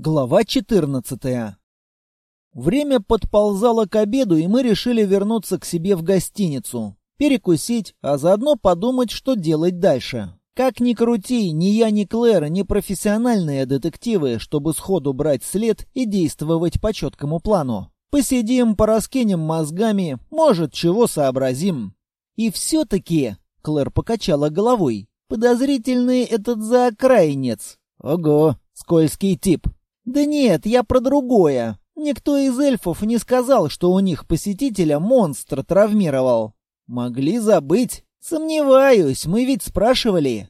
Глава 14. Время подползало к обеду, и мы решили вернуться к себе в гостиницу. Перекусить, а заодно подумать, что делать дальше. Как ни крути, ни я, ни Клэр не профессиональные детективы, чтобы сходу брать след и действовать по четкому плану. Посидим, пораскинем мозгами, может, чего сообразим. И все-таки, Клэр покачала головой, подозрительный этот заокраинец. Ого, скользкий тип. «Да нет, я про другое. Никто из эльфов не сказал, что у них посетителя монстр травмировал. Могли забыть. Сомневаюсь, мы ведь спрашивали».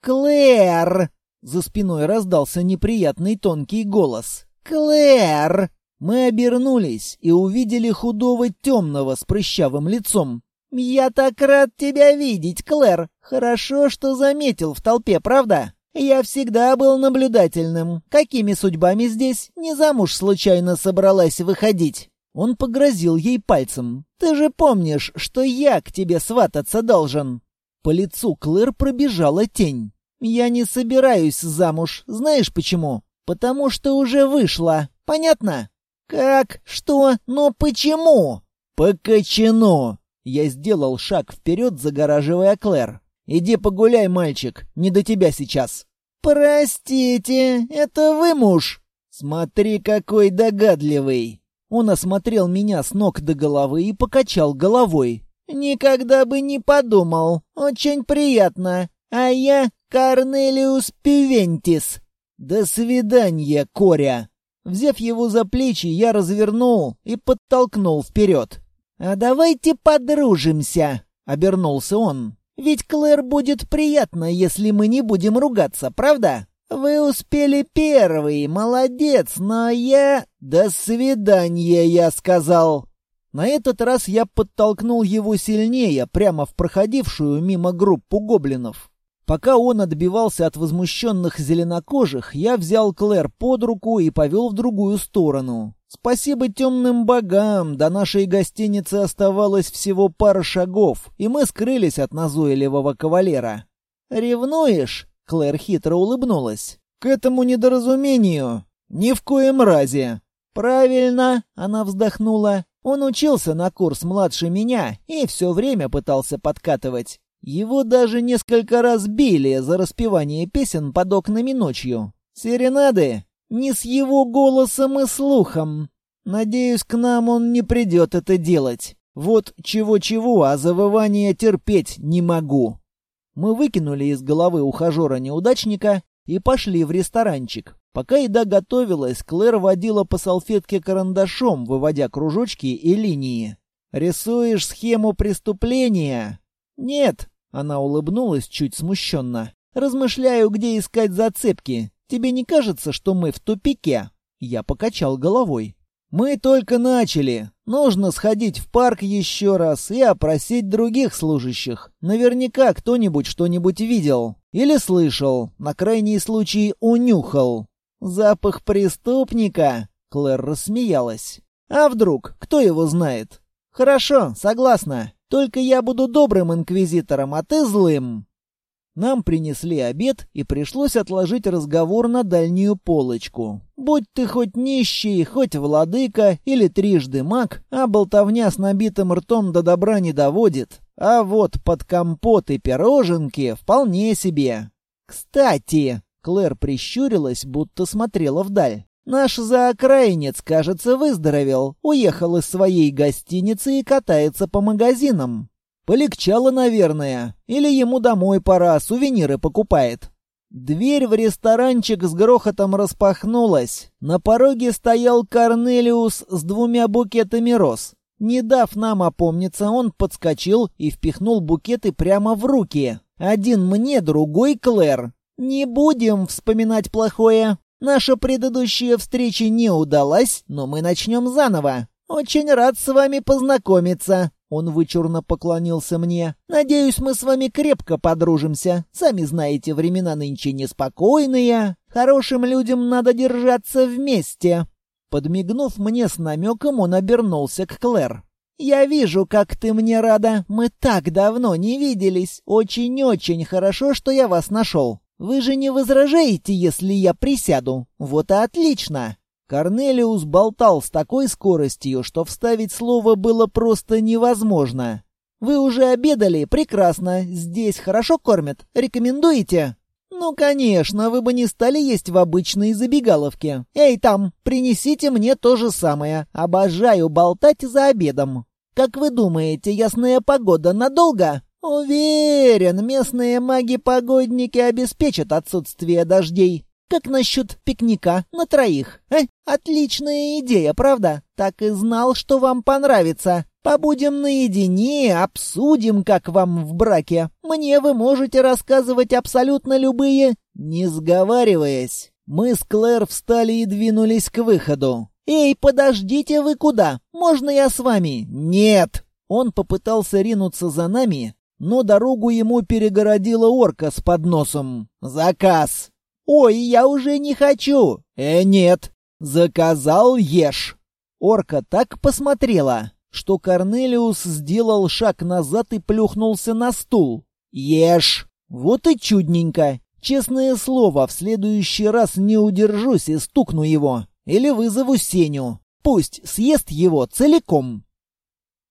«Клэр!» — за спиной раздался неприятный тонкий голос. «Клэр!» Мы обернулись и увидели худого темного с прыщавым лицом. «Я так рад тебя видеть, Клэр! Хорошо, что заметил в толпе, правда?» Я всегда был наблюдательным. Какими судьбами здесь? Не замуж случайно собралась выходить?» Он погрозил ей пальцем. «Ты же помнишь, что я к тебе свататься должен?» По лицу Клэр пробежала тень. «Я не собираюсь замуж. Знаешь почему? Потому что уже вышла. Понятно?» «Как? Что? Но почему?» «По кочану!» Я сделал шаг вперед, загораживая Клэр. «Иди погуляй, мальчик, не до тебя сейчас». «Простите, это вы муж?» «Смотри, какой догадливый!» Он осмотрел меня с ног до головы и покачал головой. «Никогда бы не подумал. Очень приятно. А я Корнелиус Пивентис. До свидания, Коря!» Взяв его за плечи, я развернул и подтолкнул вперед. «А давайте подружимся!» — обернулся он. Ведь Клэр будет приятно, если мы не будем ругаться, правда? Вы успели первый, молодец, но я... До свидания, я сказал. На этот раз я подтолкнул его сильнее, прямо в проходившую мимо группу гоблинов. Пока он отбивался от возмущенных зеленокожих, я взял Клэр под руку и повел в другую сторону. Спасибо темным богам, до нашей гостиницы оставалось всего пара шагов, и мы скрылись от назойливого кавалера. «Ревнуешь?» — Клэр хитро улыбнулась. «К этому недоразумению. Ни в коем разе». «Правильно», — она вздохнула. «Он учился на курс младше меня и все время пытался подкатывать. Его даже несколько раз били за распевание песен под окнами ночью. Серенады не с его голосом и слухом. Надеюсь, к нам он не придет это делать. Вот чего-чего, а завывание терпеть не могу. Мы выкинули из головы ухажера-неудачника и пошли в ресторанчик. Пока еда готовилась, Клэр водила по салфетке карандашом, выводя кружочки и линии. «Рисуешь схему преступления?» «Нет», — она улыбнулась чуть смущенно. «Размышляю, где искать зацепки. Тебе не кажется, что мы в тупике?» Я покачал головой. «Мы только начали. Нужно сходить в парк еще раз и опросить других служащих. Наверняка кто-нибудь что-нибудь видел. Или слышал. На крайний случай унюхал. Запах преступника?» Клэр рассмеялась. «А вдруг? Кто его знает?» «Хорошо, согласна. Только я буду добрым инквизитором, а ты злым». Нам принесли обед, и пришлось отложить разговор на дальнюю полочку. Будь ты хоть нищий, хоть владыка или трижды маг, а болтовня с набитым ртом до добра не доводит. А вот под компот и пироженки вполне себе. «Кстати!» — Клэр прищурилась, будто смотрела вдаль. «Наш заокраинец, кажется, выздоровел, уехал из своей гостиницы и катается по магазинам. Полегчало, наверное. Или ему домой пора, сувениры покупает. Дверь в ресторанчик с грохотом распахнулась. На пороге стоял Корнелиус с двумя букетами роз. Не дав нам опомниться, он подскочил и впихнул букеты прямо в руки. Один мне, другой Клэр. Не будем вспоминать плохое. Наша предыдущая встреча не удалась, но мы начнем заново. Очень рад с вами познакомиться. Он вычурно поклонился мне. «Надеюсь, мы с вами крепко подружимся. Сами знаете, времена нынче неспокойные. Хорошим людям надо держаться вместе». Подмигнув мне с намеком, он обернулся к Клэр. «Я вижу, как ты мне рада. Мы так давно не виделись. Очень-очень хорошо, что я вас нашел. Вы же не возражаете, если я присяду? Вот и отлично!» Корнелиус болтал с такой скоростью, что вставить слово было просто невозможно. «Вы уже обедали? Прекрасно. Здесь хорошо кормят. Рекомендуете?» «Ну, конечно, вы бы не стали есть в обычной забегаловке. Эй, там, принесите мне то же самое. Обожаю болтать за обедом. Как вы думаете, ясная погода надолго?» «Уверен, местные маги-погодники обеспечат отсутствие дождей. Как насчет пикника на троих? Э? Отличная идея, правда? Так и знал, что вам понравится. Побудем наедине, обсудим, как вам в браке. Мне вы можете рассказывать абсолютно любые, не сговариваясь. Мы с Клэр встали и двинулись к выходу. «Эй, подождите вы куда? Можно я с вами?» «Нет!» Он попытался ринуться за нами, но дорогу ему перегородила орка с подносом. «Заказ!» «Ой, я уже не хочу!» «Э, нет!» «Заказал, ешь!» Орка так посмотрела, что Корнелиус сделал шаг назад и плюхнулся на стул. «Ешь!» «Вот и чудненько!» Честное слово, в следующий раз не удержусь и стукну его. Или вызову Сеню. Пусть съест его целиком.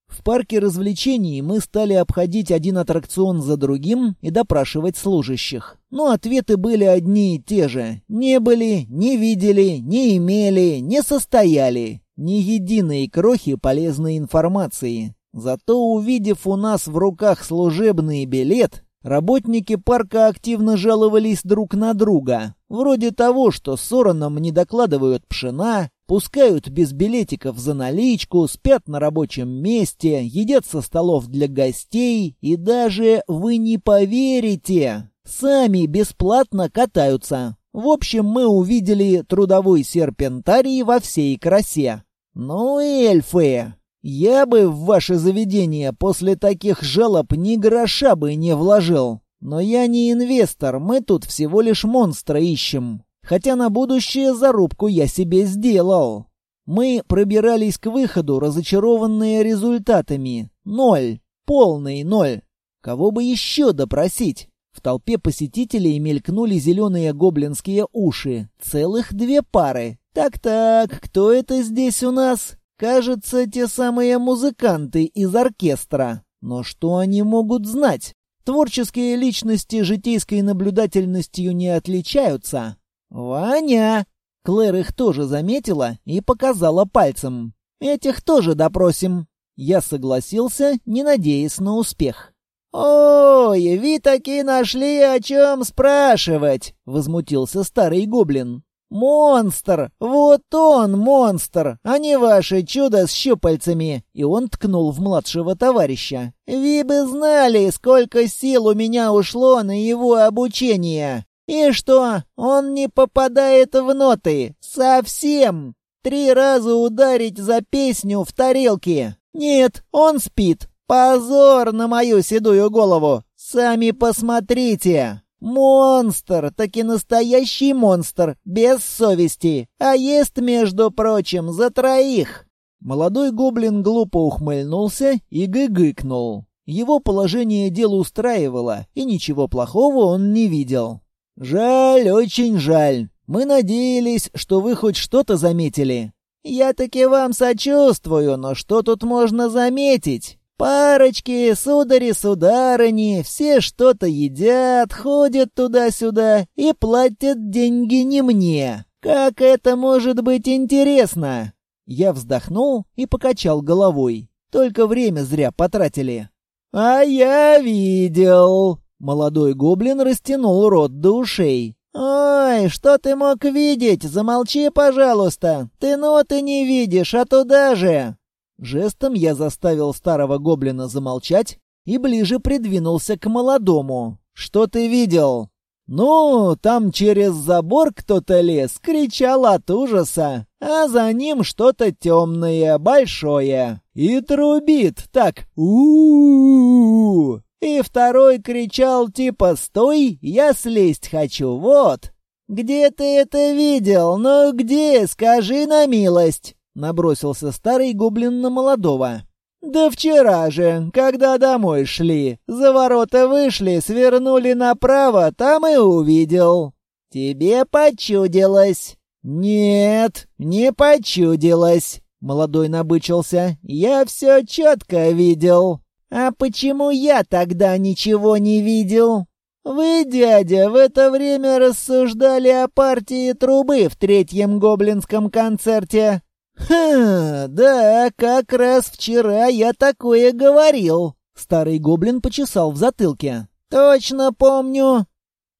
В парке развлечений мы стали обходить один аттракцион за другим и допрашивать служащих. Но ответы были одни и те же. Не были, не видели, не имели, не состояли. Ни единой крохи полезной информации. Зато увидев у нас в руках служебный билет, работники парка активно жаловались друг на друга. Вроде того, что Сороном не докладывают пшена, Пускают без билетиков за наличку, спят на рабочем месте, едят со столов для гостей и даже, вы не поверите, сами бесплатно катаются. В общем, мы увидели трудовой серпентарий во всей красе. Ну, эльфы, я бы в ваше заведение после таких жалоб ни гроша бы не вложил. Но я не инвестор, мы тут всего лишь монстра ищем. Хотя на будущее зарубку я себе сделал. Мы пробирались к выходу, разочарованные результатами. Ноль. Полный ноль. Кого бы еще допросить? В толпе посетителей мелькнули зеленые гоблинские уши. Целых две пары. Так-так, кто это здесь у нас? Кажется, те самые музыканты из оркестра. Но что они могут знать? Творческие личности житейской наблюдательностью не отличаются. «Ваня!» Клэр их тоже заметила и показала пальцем. «Этих тоже допросим». Я согласился, не надеясь на успех. «Ой, вы таки нашли о чем спрашивать!» — возмутился старый гоблин. «Монстр! Вот он, монстр, а не ваше чудо с щупальцами!» И он ткнул в младшего товарища. «Вы бы знали, сколько сил у меня ушло на его обучение! «И что? Он не попадает в ноты? Совсем? Три раза ударить за песню в тарелке? Нет, он спит. Позор на мою седую голову! Сами посмотрите!» «Монстр! Таки настоящий монстр! Без совести! А ест, между прочим, за троих!» Молодой гоблин глупо ухмыльнулся и гыгыкнул. Его положение дел устраивало, и ничего плохого он не видел. «Жаль, очень жаль. Мы надеялись, что вы хоть что-то заметили». «Я таки вам сочувствую, но что тут можно заметить? Парочки, судари-сударыни, все что-то едят, ходят туда-сюда и платят деньги не мне. Как это может быть интересно?» Я вздохнул и покачал головой. Только время зря потратили. «А я видел!» Молодой гоблин растянул рот до ушей. «Ой, что ты мог видеть? Замолчи, пожалуйста. Ты ноты не видишь, а туда же!» Жестом я заставил старого гоблина замолчать и ближе придвинулся к молодому. «Что ты видел?» «Ну, там через забор кто-то лез, кричал от ужаса, а за ним что-то темное, большое, и трубит так у, -у, -у, -у и второй кричал типа «Стой, я слезть хочу, вот!» «Где ты это видел? Ну где, скажи на милость!» Набросился старый гоблин на молодого. «Да вчера же, когда домой шли. За ворота вышли, свернули направо, там и увидел». «Тебе почудилось». «Нет, не почудилось», — молодой набычился. «Я все четко видел». «А почему я тогда ничего не видел?» «Вы, дядя, в это время рассуждали о партии трубы в третьем гоблинском концерте». «Хм, да, как раз вчера я такое говорил». Старый гоблин почесал в затылке. «Точно помню».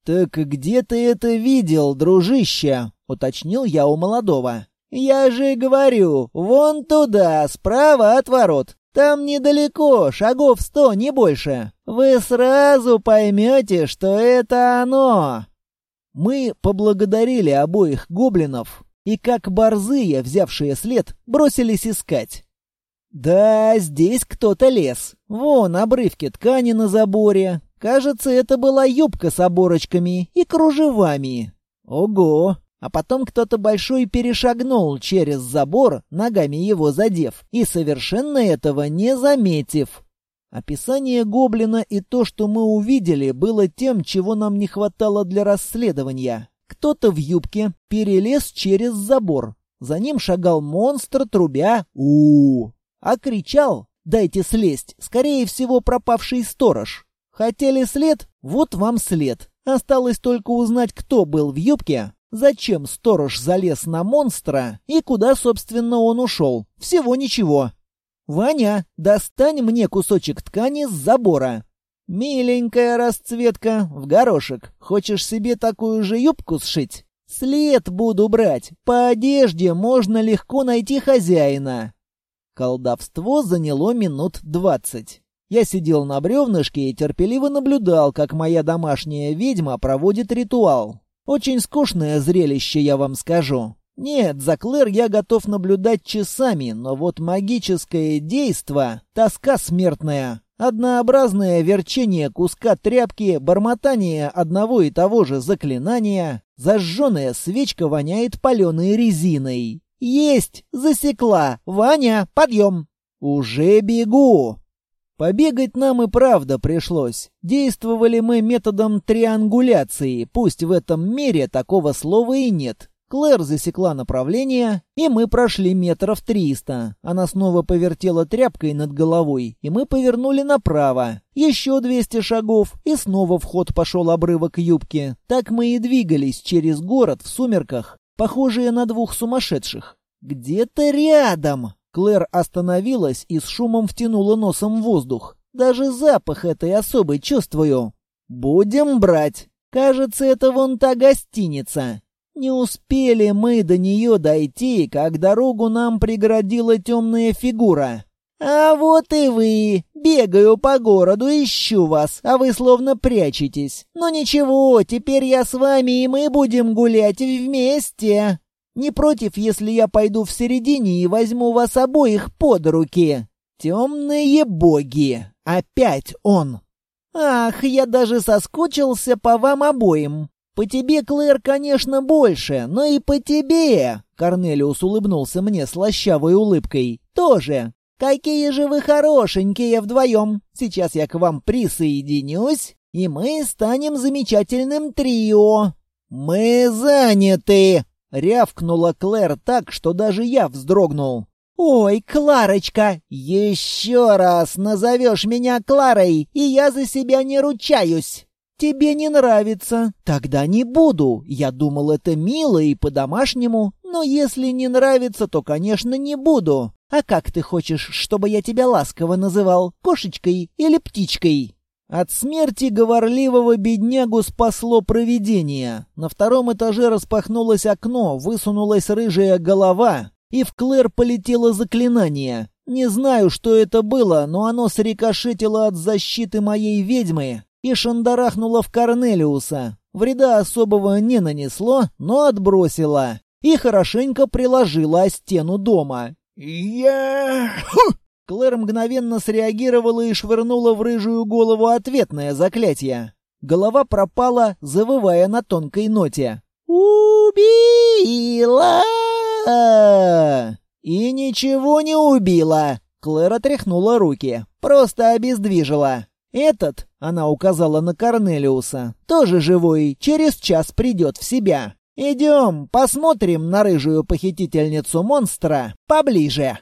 «Так где ты это видел, дружище?» — уточнил я у молодого. «Я же говорю, вон туда, справа от ворот. Там недалеко, шагов сто, не больше. Вы сразу поймете, что это оно. Мы поблагодарили обоих гоблинов и, как борзые, взявшие след, бросились искать. Да, здесь кто-то лез. Вон обрывки ткани на заборе. Кажется, это была юбка с оборочками и кружевами. Ого! А потом кто-то большой перешагнул через забор, ногами его задев, и совершенно этого не заметив. Описание гоблина и то, что мы увидели, было тем, чего нам не хватало для расследования. Кто-то в юбке перелез через забор. За ним шагал монстр, трубя у, -у, -у а кричал «Дайте слезть!» Скорее всего, пропавший сторож. Хотели след? Вот вам след. Осталось только узнать, кто был в юбке, Зачем сторож залез на монстра и куда, собственно, он ушел? Всего ничего. «Ваня, достань мне кусочек ткани с забора». «Миленькая расцветка, в горошек. Хочешь себе такую же юбку сшить?» «След буду брать. По одежде можно легко найти хозяина». Колдовство заняло минут двадцать. Я сидел на бревнышке и терпеливо наблюдал, как моя домашняя ведьма проводит ритуал. Очень скучное зрелище, я вам скажу. Нет, за Клэр я готов наблюдать часами, но вот магическое действо — тоска смертная. Однообразное верчение куска тряпки, бормотание одного и того же заклинания, зажженная свечка воняет паленой резиной. «Есть! Засекла! Ваня, подъем!» «Уже бегу!» Побегать нам и правда пришлось. Действовали мы методом триангуляции, пусть в этом мире такого слова и нет. Клэр засекла направление, и мы прошли метров триста. Она снова повертела тряпкой над головой, и мы повернули направо. Еще двести шагов, и снова в ход пошел обрывок юбки. Так мы и двигались через город в сумерках, похожие на двух сумасшедших. Где-то рядом, Клэр остановилась и с шумом втянула носом воздух. Даже запах этой особой чувствую. Будем брать. Кажется, это вон та гостиница. Не успели мы до нее дойти, как дорогу нам преградила темная фигура. «А вот и вы! Бегаю по городу, ищу вас, а вы словно прячетесь. Но ничего, теперь я с вами, и мы будем гулять вместе!» Не против, если я пойду в середине и возьму вас обоих под руки. Темные боги. Опять он. Ах, я даже соскучился по вам обоим. По тебе, Клэр, конечно, больше, но и по тебе. Корнелиус улыбнулся мне слащавой улыбкой. Тоже. Какие же вы хорошенькие вдвоем. Сейчас я к вам присоединюсь, и мы станем замечательным трио. Мы заняты, Рявкнула Клэр так, что даже я вздрогнул. «Ой, Кларочка, еще раз назовешь меня Кларой, и я за себя не ручаюсь!» «Тебе не нравится? Тогда не буду. Я думал, это мило и по-домашнему. Но если не нравится, то, конечно, не буду. А как ты хочешь, чтобы я тебя ласково называл? Кошечкой или птичкой?» От смерти говорливого беднягу спасло провидение. На втором этаже распахнулось окно, высунулась рыжая голова, и в Клэр полетело заклинание. Не знаю, что это было, но оно срикошетило от защиты моей ведьмы и шандарахнуло в Корнелиуса. Вреда особого не нанесло, но отбросило. И хорошенько приложило о стену дома. «Я...» Клэр мгновенно среагировала и швырнула в рыжую голову ответное заклятие. Голова пропала, завывая на тонкой ноте. «Убила!» «И ничего не убила!» Клэр отряхнула руки. Просто обездвижила. «Этот», — она указала на Корнелиуса, — «тоже живой, через час придет в себя. Идем, посмотрим на рыжую похитительницу монстра поближе».